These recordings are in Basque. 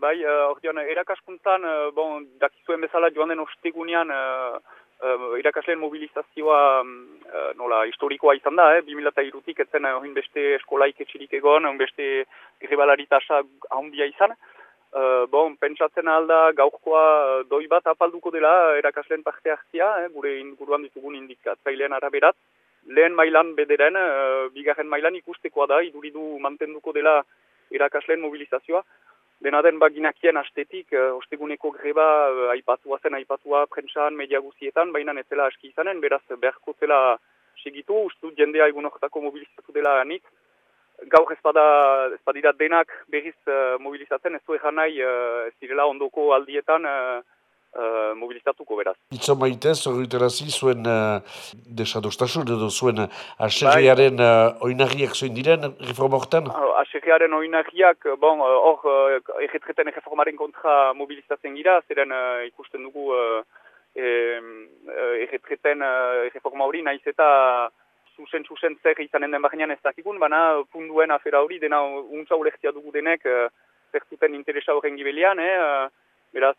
Bai, uh, erakaskuntzan, uh, bon, dakizuen bezala joan den ostegunean, uh, uh, irakasleen mobilizazioa uh, nola, historikoa izan da, eh? 2002-tik etzen uh, beste eskolaik etxirik egon, beste grebalaritasak handia izan. Uh, bon, pentsatzen alda gaurkoa doi bat apalduko dela erakasleen parte hartzia, eh? gure inguruan ditugun indikatzailean araberat. Lehen mailan bederen, uh, bigarren mailan ikustekoa da, iduridu mantenduko dela erakasleen mobilizazioa. Dena den baginakien astetik, uh, osteguneko greba uh, aipatua zen, aipatua prentsan, media guzietan, baina netzela aski izanen, beraz beharko zela segitu, ustu jendea egun horretako mobilizatu dela anit. Gaur ez bada, ez badira denak berriz uh, mobilizatzen, ez du nahi, uh, ez direla ondoko aldietan, uh, mobilizatuko beraz. Itzo maitez, horretarazi, zuen uh, desadostasun edo zuen aserriaren bai. uh, oinarriak zuen diren reforma horretan? Aserriaren oinarriak, bon, hor uh, erretreten erreformaren kontra mobilizatzen gira, zeren uh, ikusten dugu uh, erretreten uh, erreforma hori nahiz eta zuzen zuzen zer izanen den baginan ez dakikun, baina punduen afera hori dena untza ulektia dugu denek uh, zertuten interesa horren gibelian, eh, Beraz,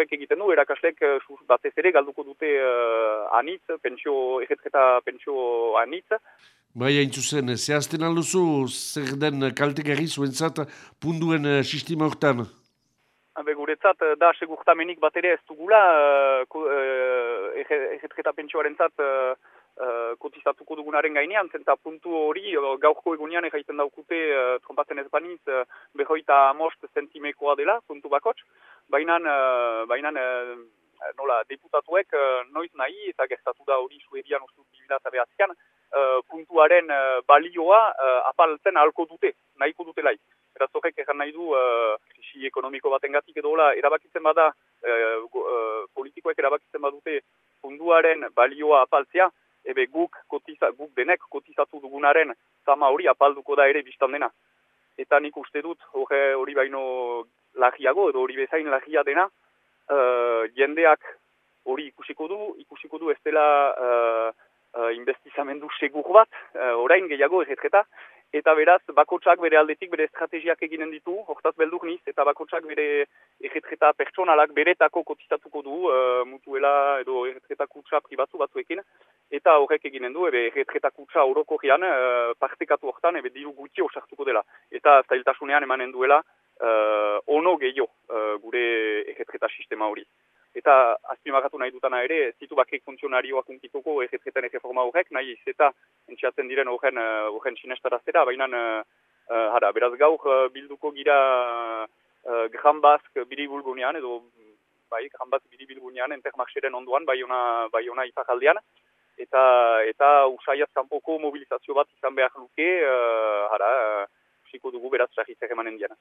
horrek egiten du, erakaslek uh, batez ere galduko dute uh, anitz, pentsio, egetketa pentsio anitz. Bai, hain zuzen, zehazten alduzu, zer den kaltegarri zuentzat punduen uh, sistema horretan? Habe, guretzat, da, segurtamenik bat ere ez dugula, uh, uh, egetketa pentsioaren zat, uh, uh, kotizatuko dugunaren gainean, zenta puntu hori uh, gaurko egunean egiten daukute uh, trompatzen ez baniz uh, behoita amost zentimekoa dela, puntu bakots, baina uh, nola, deputatuek uh, noiz nahi eta gertatu da hori suedian ustu bibila eta behatzean, uh, puntuaren uh, balioa uh, apaltzen ahalko dute, nahiko dute lai. Eta zorek egan nahi du, uh, krisi ekonomiko baten gatik edo erabakitzen bada, uh, uh, politikoek erabakitzen badute puntuaren balioa apaltzea, ebe guk, kotiza, guk denek kotizatu dugunaren zama hori apalduko da ere biztan dena. Eta nik uste dut hori baino lagiago edo hori bezain lagia dena, uh, jendeak hori ikusiko du, ikusiko du ez dela uh, uh, investizamendu segur bat, uh, orain gehiago erretreta, eta beraz, bakotsak bere aldetik bere estrategiak eginen ditu, hortaz beldur niz, eta bakotsak bere erretreta pertsonalak beretako kotizatuko du, uh, mutuela edo erretreta kutsa pribatu batzuekin, eta horrek eginen du, ebe erretreta kutsa orokorrian uh, partekatu hortan, ebe diru gutxi osartuko dela, eta zailtasunean emanen duela, uh, ono gehiago uh, gure erretreta sistema hori. Eta azpimagatu nahi dutana ere, zitu bakek funtzionarioak unkituko erretreten erreforma horrek, nahi ez eta entxeatzen diren horren, horren sinestaraztera, baina uh, beraz gaur bilduko gira uh, Gran Bask biribulgunean, edo bai, Gran Bask biribilgunean, entermarxeren onduan, bai ona, bai ona izakaldean, eta eta usaiaz kanpoko mobilizazio bat izan behar luke, uh, hara, uh, dugu beraz sarritzak emanen diana.